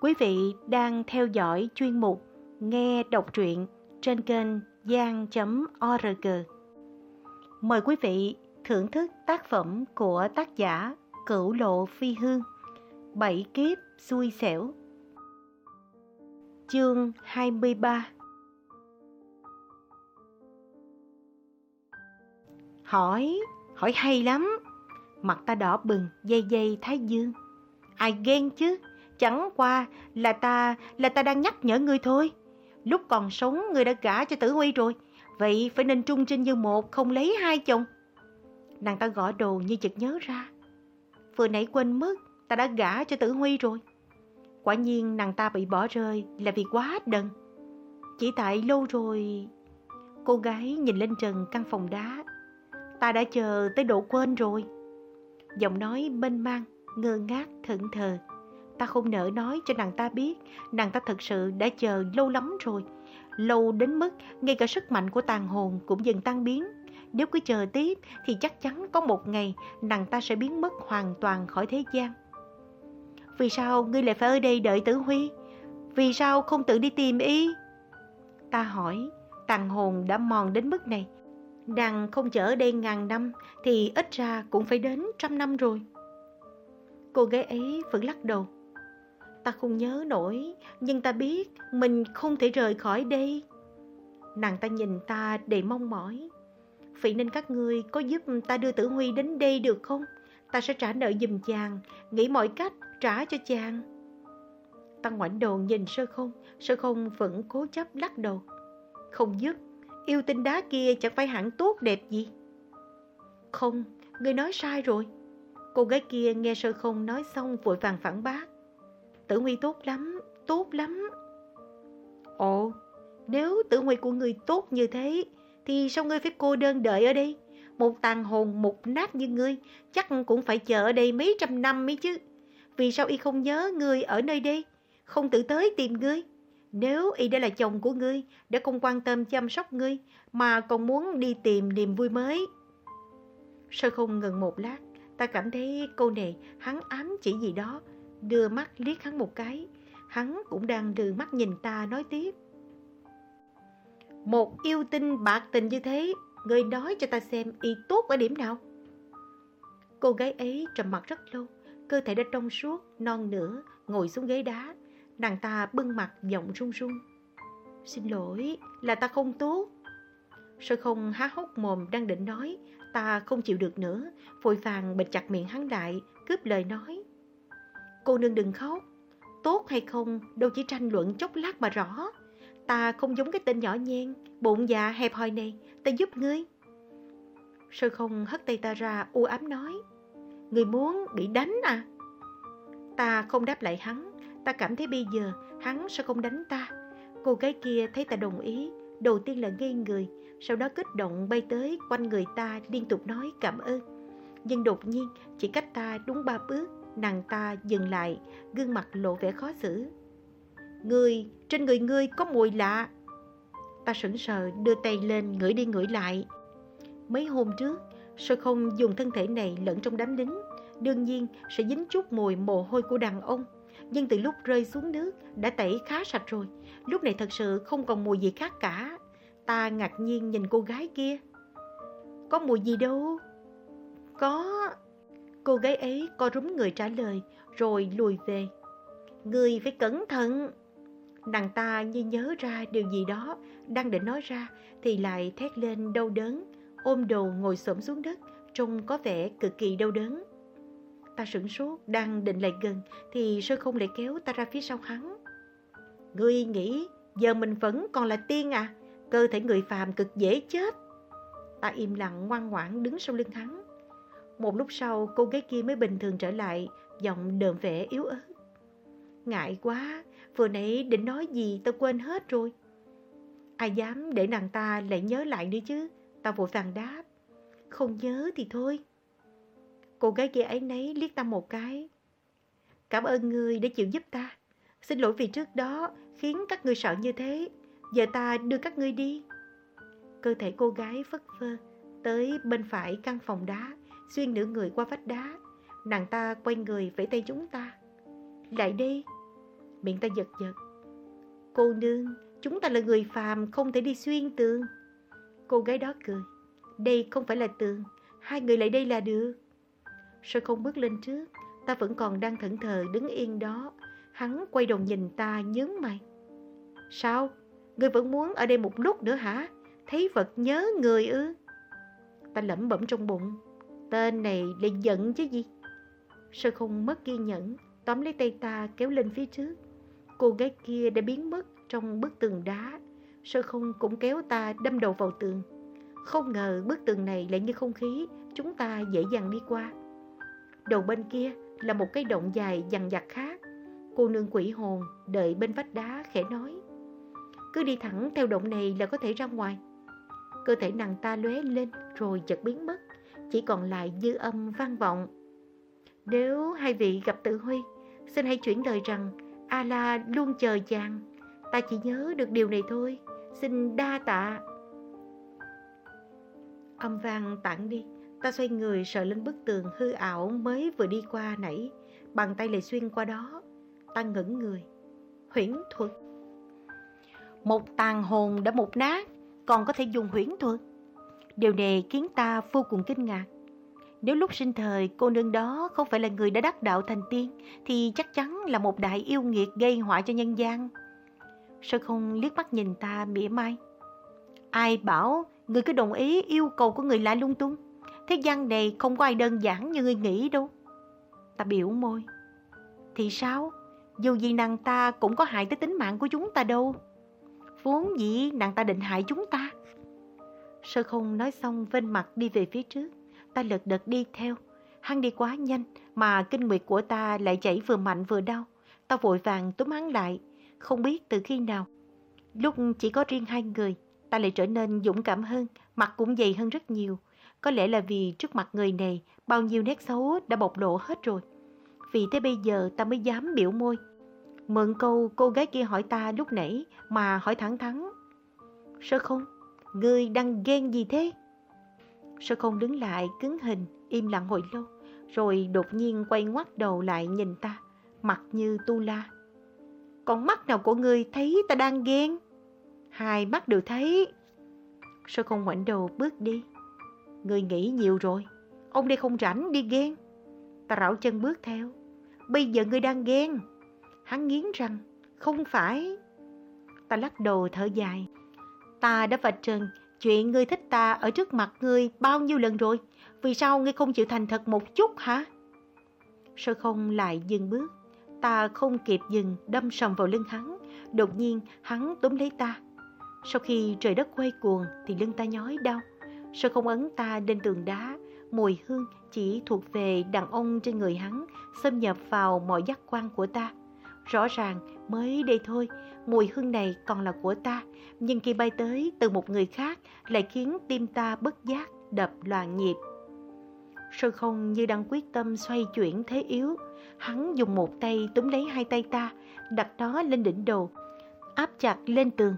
Quý vị đang theo dõi chuyên mục Nghe đọc truyện trên kênh gian.org. Mời quý vị thưởng thức tác phẩm của tác giả Cửu Lộ Phi Hương Bảy kiếp xui xẻo. Chương 23 Hỏi, hỏi hay lắm. Mặt ta đỏ bừng, dây dây thái dương. Ai ghen chứ? Chẳng qua là ta là ta đang nhắc nhở ngươi thôi. Lúc còn sống ngươi đã gả cho tử huy rồi. Vậy phải nên trung trinh như một không lấy hai chồng. Nàng ta gõ đồ như chợt nhớ ra. Vừa nãy quên mất ta đã gả cho tử huy rồi. Quả nhiên nàng ta bị bỏ rơi là vì quá đần. Chỉ tại lâu rồi... Cô gái nhìn lên trần căn phòng đá. Ta đã chờ tới độ quên rồi. Giọng nói mênh mang, ngơ ngác, thẫn thờ. Ta không nỡ nói cho nàng ta biết, nàng ta thật sự đã chờ lâu lắm rồi. Lâu đến mức ngay cả sức mạnh của tàn hồn cũng dần tan biến. Nếu cứ chờ tiếp thì chắc chắn có một ngày nàng ta sẽ biến mất hoàn toàn khỏi thế gian. Vì sao ngươi lại phải ở đây đợi tử huy? Vì sao không tự đi tìm y? Ta hỏi, tàn hồn đã mòn đến mức này. Nàng không chở đây ngàn năm thì ít ra cũng phải đến trăm năm rồi. Cô gái ấy vẫn lắc đầu. Ta không nhớ nổi, nhưng ta biết mình không thể rời khỏi đây. Nàng ta nhìn ta đầy mong mỏi. Vậy nên các ngươi có giúp ta đưa tử huy đến đây được không? Ta sẽ trả nợ giùm chàng, nghĩ mọi cách trả cho chàng. Ta ngoảnh đầu nhìn sơ không, sơ không vẫn cố chấp lắc đầu. Không giúp, yêu tinh đá kia chẳng phải hẳn tốt đẹp gì. Không, ngươi nói sai rồi. Cô gái kia nghe sơ không nói xong vội vàng phản bác. Tử Huy tốt lắm, tốt lắm. Ồ, nếu tử Huy của người tốt như thế, thì sao ngươi phải cô đơn đợi ở đây? Một tàn hồn mục nát như ngươi, chắc cũng phải chờ ở đây mấy trăm năm mới chứ. Vì sao y không nhớ ngươi ở nơi đây, không tự tới tìm ngươi? Nếu y đã là chồng của ngươi, đã không quan tâm chăm sóc ngươi, mà còn muốn đi tìm niềm vui mới. Sơ không ngừng một lát, ta cảm thấy cô này hắn ám chỉ gì đó, đưa mắt liếc hắn một cái. Hắn cũng đang đưa mắt nhìn ta nói tiếp. Một yêu tinh bạc tình như thế, người nói cho ta xem y tốt ở điểm nào. Cô gái ấy trầm mặt rất lâu, cơ thể đã trong suốt, non nửa, ngồi xuống ghế đá. Nàng ta bưng mặt giọng run run. Xin lỗi, là ta không tốt. Sơ không há hốc mồm đang định nói, ta không chịu được nữa, vội vàng bịt chặt miệng hắn lại, cướp lời nói. Cô nương đừng khóc. Tốt hay không đâu chỉ tranh luận chốc lát mà rõ. Ta không giống cái tên nhỏ nhen, bụng dạ hẹp hòi này, ta giúp ngươi. Sơ không hất tay ta ra u ám nói. Người muốn bị đánh à? Ta không đáp lại hắn, ta cảm thấy bây giờ hắn sẽ không đánh ta. Cô gái kia thấy ta đồng ý, đầu tiên là ngây người, sau đó kích động bay tới quanh người ta liên tục nói cảm ơn. Nhưng đột nhiên, chỉ cách ta đúng ba bước, Nàng ta dừng lại, gương mặt lộ vẻ khó xử. Người, trên người ngươi có mùi lạ. Ta sững sờ đưa tay lên ngửi đi ngửi lại. Mấy hôm trước, sơ không dùng thân thể này lẫn trong đám lính. Đương nhiên sẽ dính chút mùi mồ hôi của đàn ông. Nhưng từ lúc rơi xuống nước đã tẩy khá sạch rồi. Lúc này thật sự không còn mùi gì khác cả. Ta ngạc nhiên nhìn cô gái kia. Có mùi gì đâu. Có, Cô gái ấy co rúm người trả lời, rồi lùi về. Người phải cẩn thận. Nàng ta như nhớ ra điều gì đó, đang định nói ra, thì lại thét lên đau đớn, ôm đầu ngồi xổm xuống đất, trông có vẻ cực kỳ đau đớn. Ta sửng sốt, đang định lại gần, thì sơ không lại kéo ta ra phía sau hắn. Ngươi nghĩ, giờ mình vẫn còn là tiên à? Cơ thể người phàm cực dễ chết. Ta im lặng ngoan ngoãn đứng sau lưng hắn. Một lúc sau cô gái kia mới bình thường trở lại, giọng đờm vẻ yếu ớt. Ngại quá, vừa nãy định nói gì tao quên hết rồi. Ai dám để nàng ta lại nhớ lại nữa chứ, tao vội vàng đáp. Không nhớ thì thôi. Cô gái kia ấy nấy liếc ta một cái. Cảm ơn người đã chịu giúp ta. Xin lỗi vì trước đó khiến các ngươi sợ như thế. Giờ ta đưa các ngươi đi. Cơ thể cô gái phất phơ tới bên phải căn phòng đá xuyên nửa người qua vách đá. Nàng ta quay người vẫy tay chúng ta. Lại đi. Miệng ta giật giật. Cô nương, chúng ta là người phàm, không thể đi xuyên tường. Cô gái đó cười. Đây không phải là tường, hai người lại đây là được. rồi không bước lên trước, ta vẫn còn đang thẫn thờ đứng yên đó. Hắn quay đầu nhìn ta nhướng mày. Sao? Ngươi vẫn muốn ở đây một lúc nữa hả? Thấy vật nhớ người ư? Ta lẩm bẩm trong bụng. Tên này lại giận chứ gì? Sơ không mất kiên nhẫn, tóm lấy tay ta kéo lên phía trước. Cô gái kia đã biến mất trong bức tường đá. Sơ không cũng kéo ta đâm đầu vào tường. Không ngờ bức tường này lại như không khí, chúng ta dễ dàng đi qua. Đầu bên kia là một cái động dài dằn dặt khác. Cô nương quỷ hồn đợi bên vách đá khẽ nói. Cứ đi thẳng theo động này là có thể ra ngoài. Cơ thể nàng ta lóe lên rồi chợt biến mất, chỉ còn lại dư âm vang vọng. Nếu hai vị gặp tự Huy, xin hãy chuyển lời rằng A-la luôn chờ chàng. Ta chỉ nhớ được điều này thôi, xin đa tạ. Âm vang tản đi, ta xoay người sợ lên bức tường hư ảo mới vừa đi qua nãy, bàn tay lại xuyên qua đó. Ta ngẩn người. Huyễn thuật. Một tàn hồn đã một nát, còn có thể dùng huyễn thuật. Điều này khiến ta vô cùng kinh ngạc. Nếu lúc sinh thời cô nương đó không phải là người đã đắc đạo thành tiên, thì chắc chắn là một đại yêu nghiệt gây họa cho nhân gian. Sơ không liếc mắt nhìn ta mỉa mai. Ai bảo người cứ đồng ý yêu cầu của người lạ lung tung. Thế gian này không có ai đơn giản như người nghĩ đâu. Ta biểu môi. Thì sao? Dù gì nàng ta cũng có hại tới tính mạng của chúng ta đâu. Vốn dĩ nàng ta định hại chúng ta. Sơ không nói xong vên mặt đi về phía trước. Ta lật đật đi theo. Hắn đi quá nhanh mà kinh nguyệt của ta lại chảy vừa mạnh vừa đau. Ta vội vàng túm hắn lại. Không biết từ khi nào. Lúc chỉ có riêng hai người, ta lại trở nên dũng cảm hơn, mặt cũng dày hơn rất nhiều. Có lẽ là vì trước mặt người này, bao nhiêu nét xấu đã bộc lộ hết rồi. Vì thế bây giờ ta mới dám biểu môi. Mượn câu cô gái kia hỏi ta lúc nãy mà hỏi thẳng thắn. Sơ không? Ngươi đang ghen gì thế? Sơ không đứng lại cứng hình, im lặng hồi lâu, rồi đột nhiên quay ngoắt đầu lại nhìn ta, mặt như tu la. Còn mắt nào của ngươi thấy ta đang ghen? Hai mắt đều thấy. Sơ không ngoảnh đầu bước đi. Ngươi nghĩ nhiều rồi, ông đây không rảnh đi ghen. Ta rảo chân bước theo. Bây giờ ngươi đang ghen. Hắn nghiến răng, không phải. Ta lắc đầu thở dài. Ta đã vạch trần, chuyện ngươi thích ta ở trước mặt ngươi bao nhiêu lần rồi. Vì sao ngươi không chịu thành thật một chút hả? Sơ không lại dừng bước. Ta không kịp dừng, đâm sầm vào lưng hắn. Đột nhiên, hắn túm lấy ta. Sau khi trời đất quay cuồng thì lưng ta nhói đau. Sơ không ấn ta lên tường đá. Mùi hương chỉ thuộc về đàn ông trên người hắn, xâm nhập vào mọi giác quan của ta. Rõ ràng mới đây thôi, mùi hương này còn là của ta, nhưng khi bay tới từ một người khác lại khiến tim ta bất giác đập loạn nhịp. Sơ không như đang quyết tâm xoay chuyển thế yếu, hắn dùng một tay túm lấy hai tay ta, đặt nó lên đỉnh đầu, áp chặt lên tường,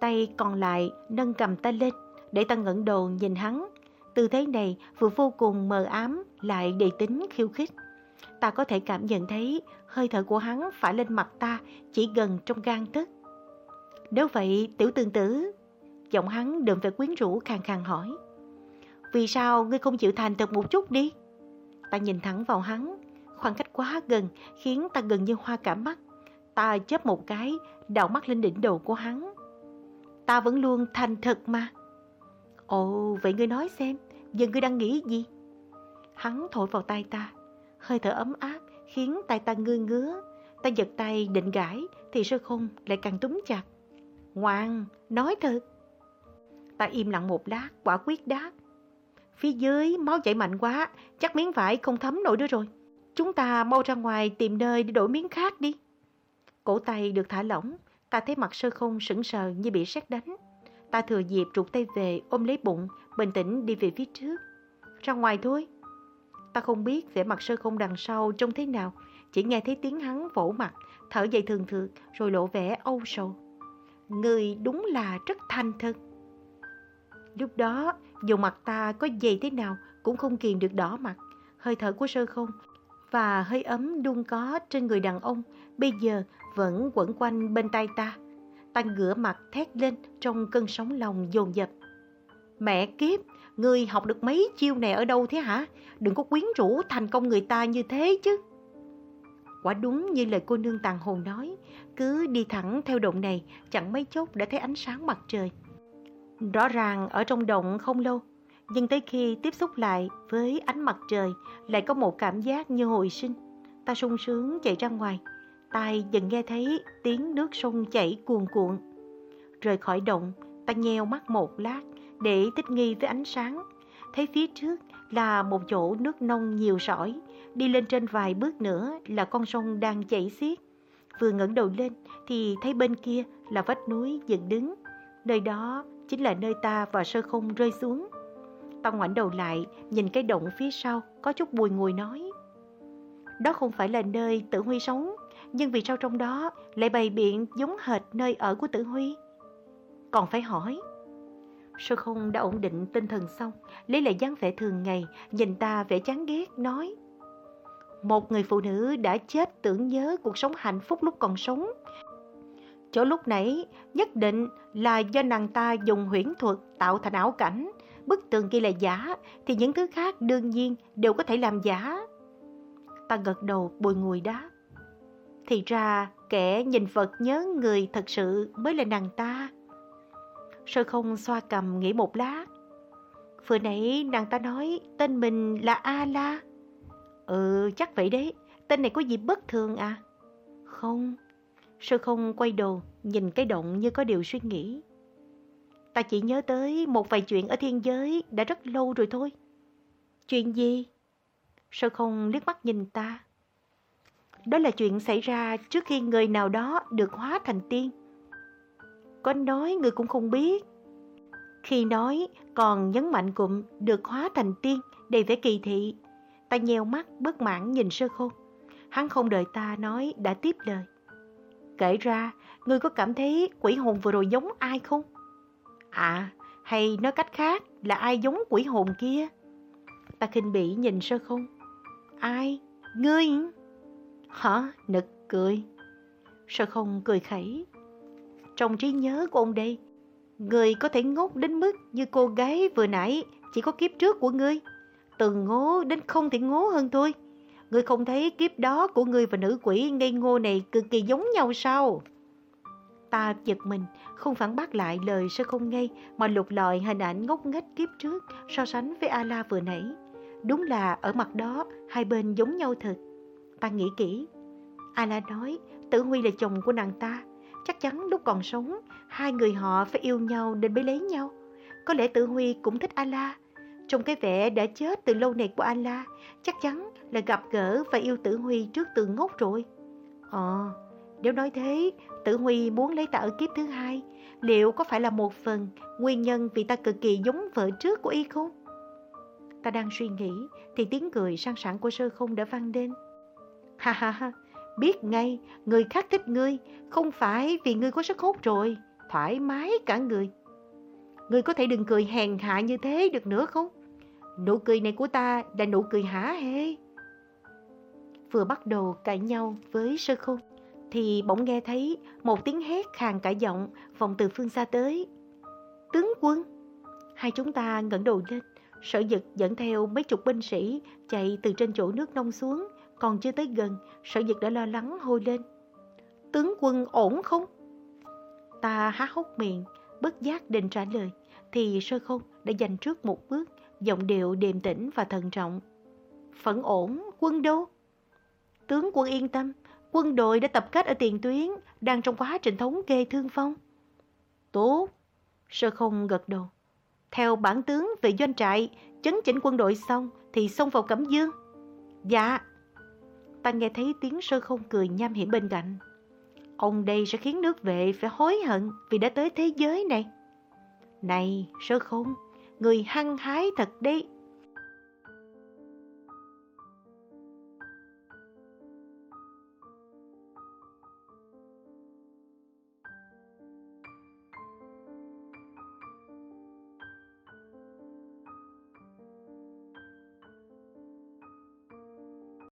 tay còn lại nâng cầm ta lên, để ta ngẩng đầu nhìn hắn. Tư thế này vừa vô cùng mờ ám lại đầy tính khiêu khích ta có thể cảm nhận thấy hơi thở của hắn phải lên mặt ta chỉ gần trong gan tức. Nếu vậy, tiểu tương tử, giọng hắn đượm phải quyến rũ khàn khàn hỏi. Vì sao ngươi không chịu thành thật một chút đi? Ta nhìn thẳng vào hắn, khoảng cách quá gần khiến ta gần như hoa cả mắt. Ta chớp một cái, đảo mắt lên đỉnh đầu của hắn. Ta vẫn luôn thành thật mà. Ồ, vậy ngươi nói xem, giờ ngươi đang nghĩ gì? Hắn thổi vào tay ta, hơi thở ấm áp khiến tay ta ngư ngứa. Ta giật tay định gãi thì sơ khung lại càng túm chặt. Ngoan, nói thật. Ta im lặng một lát, quả quyết đáp. Phía dưới máu chảy mạnh quá, chắc miếng vải không thấm nổi nữa rồi. Chúng ta mau ra ngoài tìm nơi để đổi miếng khác đi. Cổ tay được thả lỏng, ta thấy mặt sơ không sững sờ như bị sét đánh. Ta thừa dịp rụt tay về ôm lấy bụng, bình tĩnh đi về phía trước. Ra ngoài thôi. Ta không biết vẻ mặt sơ không đằng sau trông thế nào, chỉ nghe thấy tiếng hắn vỗ mặt, thở dậy thường thường rồi lộ vẻ âu sầu. Người đúng là rất thanh thật. Lúc đó, dù mặt ta có dày thế nào cũng không kiềm được đỏ mặt. Hơi thở của sơ không và hơi ấm đun có trên người đàn ông bây giờ vẫn quẩn quanh bên tay ta. Ta ngửa mặt thét lên trong cơn sóng lòng dồn dập. Mẹ kiếp, ngươi học được mấy chiêu này ở đâu thế hả? Đừng có quyến rũ thành công người ta như thế chứ. Quả đúng như lời cô nương tàn hồn nói, cứ đi thẳng theo động này, chẳng mấy chốc đã thấy ánh sáng mặt trời. Rõ ràng ở trong động không lâu, nhưng tới khi tiếp xúc lại với ánh mặt trời, lại có một cảm giác như hồi sinh. Ta sung sướng chạy ra ngoài, tai dần nghe thấy tiếng nước sông chảy cuồn cuộn. Rời khỏi động, ta nheo mắt một lát để thích nghi với ánh sáng. Thấy phía trước là một chỗ nước nông nhiều sỏi, đi lên trên vài bước nữa là con sông đang chảy xiết. Vừa ngẩng đầu lên thì thấy bên kia là vách núi dựng đứng. Nơi đó chính là nơi ta và sơ không rơi xuống. Ta ngoảnh đầu lại, nhìn cái động phía sau, có chút bùi ngùi nói. Đó không phải là nơi tử huy sống, nhưng vì sao trong đó lại bày biện giống hệt nơi ở của tử huy? Còn phải hỏi. Sơ không đã ổn định tinh thần xong, lấy lại dáng vẻ thường ngày, nhìn ta vẻ chán ghét, nói. Một người phụ nữ đã chết tưởng nhớ cuộc sống hạnh phúc lúc còn sống. Chỗ lúc nãy nhất định là do nàng ta dùng huyễn thuật tạo thành ảo cảnh. Bức tường kia là giả, thì những thứ khác đương nhiên đều có thể làm giả. Ta gật đầu bùi ngùi đáp. Thì ra kẻ nhìn vật nhớ người thật sự mới là nàng ta. Sơ không xoa cầm nghĩ một lát. Vừa nãy nàng ta nói tên mình là A-la. Ừ, chắc vậy đấy. Tên này có gì bất thường à? Không. Sơ không quay đầu, nhìn cái động như có điều suy nghĩ. Ta chỉ nhớ tới một vài chuyện ở thiên giới đã rất lâu rồi thôi. Chuyện gì? Sơ không liếc mắt nhìn ta. Đó là chuyện xảy ra trước khi người nào đó được hóa thành tiên. Có nói người cũng không biết. Khi nói còn nhấn mạnh cụm được hóa thành tiên đầy vẻ kỳ thị. Ta nheo mắt bất mãn nhìn sơ khôn. Hắn không đợi ta nói đã tiếp lời. Kể ra, ngươi có cảm thấy quỷ hồn vừa rồi giống ai không? À, hay nói cách khác là ai giống quỷ hồn kia? Ta khinh bỉ nhìn sơ không. Ai? Ngươi? Hả? Nực cười. Sơ không cười khẩy. Trong trí nhớ của ông đây, người có thể ngốc đến mức như cô gái vừa nãy chỉ có kiếp trước của ngươi. Từ ngố đến không thể ngố hơn thôi. Ngươi không thấy kiếp đó của ngươi và nữ quỷ ngây ngô này cực kỳ giống nhau sao? Ta giật mình, không phản bác lại lời sơ không ngây mà lục lọi hình ảnh ngốc nghếch kiếp trước so sánh với A-la vừa nãy. Đúng là ở mặt đó hai bên giống nhau thật. Ta nghĩ kỹ. A-la nói Tử Huy là chồng của nàng ta. Chắc chắn lúc còn sống hai người họ phải yêu nhau nên mới lấy nhau. Có lẽ Tử Huy cũng thích Ala Trong cái vẻ đã chết từ lâu này của Ala chắc chắn là gặp gỡ và yêu Tử Huy trước từ ngốc rồi. Ờ, nếu nói thế, Tử Huy muốn lấy ta ở kiếp thứ hai, liệu có phải là một phần nguyên nhân vì ta cực kỳ giống vợ trước của y không? Ta đang suy nghĩ thì tiếng cười sang sảng của sơ không đã vang lên. Ha ha ha, biết ngay, người khác thích ngươi, không phải vì ngươi có sức hút rồi, thoải mái cả người. Ngươi có thể đừng cười hèn hạ như thế được nữa không? Nụ cười này của ta là nụ cười hả hê. Vừa bắt đầu cãi nhau với sơ khôn, thì bỗng nghe thấy một tiếng hét khàn cả giọng vọng từ phương xa tới. Tướng quân! Hai chúng ta ngẩng đầu lên, sở dực dẫn theo mấy chục binh sĩ chạy từ trên chỗ nước nông xuống, còn chưa tới gần, sở dực đã lo lắng hôi lên. Tướng quân ổn không? Ta há hốc miệng, bất giác định trả lời, thì sơ không đã dành trước một bước, giọng điệu điềm tĩnh và thận trọng. Phẫn ổn, quân đâu? Tướng quân yên tâm, quân đội đã tập kết ở tiền tuyến, đang trong quá trình thống kê thương vong. Tốt, sơ không gật đầu. Theo bản tướng về doanh trại, chấn chỉnh quân đội xong thì xông vào Cẩm Dương. Dạ. Ta nghe thấy tiếng sơ không cười nham hiểm bên cạnh. Ông đây sẽ khiến nước vệ phải hối hận vì đã tới thế giới này. Này, sơ không, người hăng hái thật đấy.